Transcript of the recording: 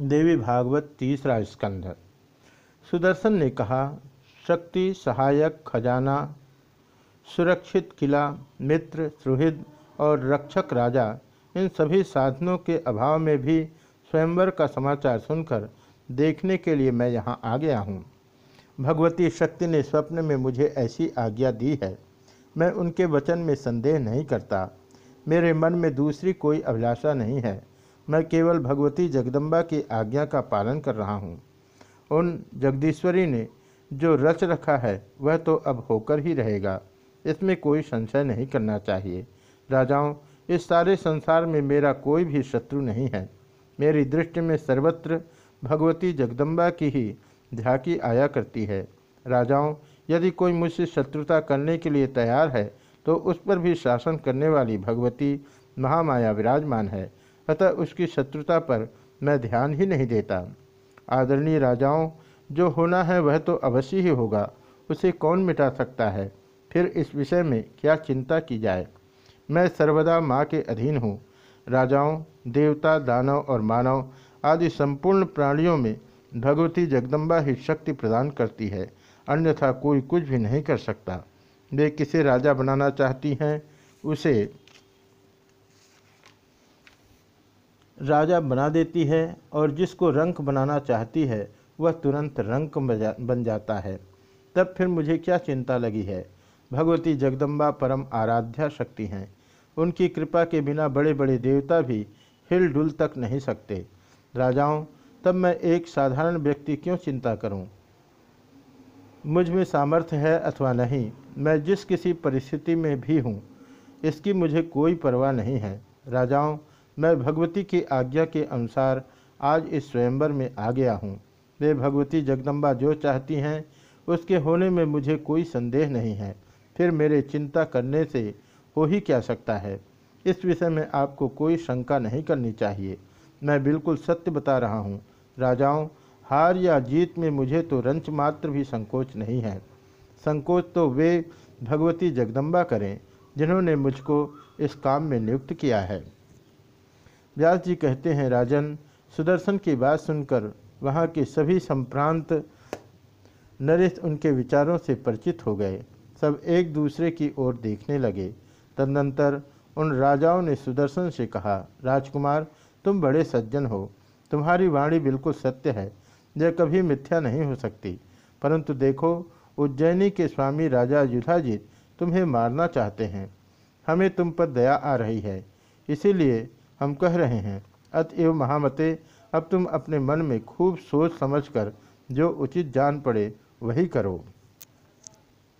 देवी भागवत तीसरा स्कंध। सुदर्शन ने कहा, शक्ति, सहायक, खजाना, सुरक्षित किला, मित्र, सुहृद और रक्षक राजा, इन सभी साधनों के अभाव में भी स्वयंवर का समाचार सुनकर देखने के लिए मैं यहाँ आ गया हूँ। भगवती शक्ति ने स्वप्न में मुझे ऐसी आज्ञा दी है। मैं उनके वचन में संदेह नहीं करता। मेरे मन में दूसरी कोई अभिलाषा नहीं है। मैं केवल भगवती जगदम्बा की आज्ञा का पालन कर रहा हूँ। उन जगदीश्वरी ने जो रच रखा है, वह तो अब होकर ही रहेगा। इसमें कोई संशय नहीं करना चाहिए। राजाओं, इस सारे संसार में मेरा कोई भी शत्रु नहीं है। मेरी दृष्टि में सर्वत्र भगवती जगदम्बा की ही झांकी आया करती है। राजाओं, यदि कोई मुझसे शत्रुता करने के लिए तैयार है तो उस पर भी शासन करने वाली भगवती महामाया विराजमान है। अतः उसकी शत्रुता पर मैं ध्यान ही नहीं देता। आदरणीय राजाओं, जो होना है वह तो अवश्य ही होगा, उसे कौन मिटा सकता है? फिर इस विषय में क्या चिंता की जाए? मैं सर्वदा माँ के अधीन हूँ। राजाओं, देवता, दानव और मानव आदि संपूर्ण प्राणियों में भगवती जगदम्बा ही शक्ति प्रदान करती है, अन्यथा कोई कुछ भी नहीं कर सकता। वे किसे राजा बनाना चाहती हैं, उसे राजा बना देती है और जिसको रंक बनाना चाहती है, वह तुरंत रंक बन जाता है। तब फिर मुझे क्या चिंता लगी है? भगवती जगदम्बा परम आराध्या शक्ति हैं। उनकी कृपा के बिना बड़े बड़े देवता भी हिल डुल तक नहीं सकते। राजाओं, तब मैं एक साधारण व्यक्ति क्यों चिंता करूँ? मुझमें सामर्थ्य है अथवा नहीं? मैं जिस किसी परिस्थिति में भी हूँ, इसकी मुझे कोई परवाह नहीं है। राजाओं मैं भगवती की आज्ञा के अनुसार आज इस स्वयंवर में आ गया हूँ। वे भगवती जगदम्बा जो चाहती हैं, उसके होने में मुझे कोई संदेह नहीं है। फिर मेरे चिंता करने से हो ही क्या सकता है? इस विषय में आपको कोई शंका नहीं करनी चाहिए। मैं बिल्कुल सत्य बता रहा हूँ। राजाओं, हार या जीत में मुझे तो रंच मात्र भी संकोच नहीं है। संकोच तो वे भगवती जगदम्बा करें, जिन्होंने मुझको इस काम में नियुक्त किया है। व्यास जी कहते हैं, राजन, सुदर्शन की बात सुनकर वहाँ के सभी संप्रांत नरेश उनके विचारों से परिचित हो गए। सब एक दूसरे की ओर देखने लगे। तदनंतर उन राजाओं ने सुदर्शन से कहा, राजकुमार, तुम बड़े सज्जन हो। तुम्हारी वाणी बिल्कुल सत्य है। यह कभी मिथ्या नहीं हो सकती। परंतु देखो, उज्जैनी के स्वामी राजा युधाजित तुम्हें मारना चाहते हैं। हमें तुम पर दया आ रही है। इसीलिए हम कह रहे हैं अतएव महामते, अब तुम अपने मन में खूब सोच समझकर जो उचित जान पड़े, वही करो।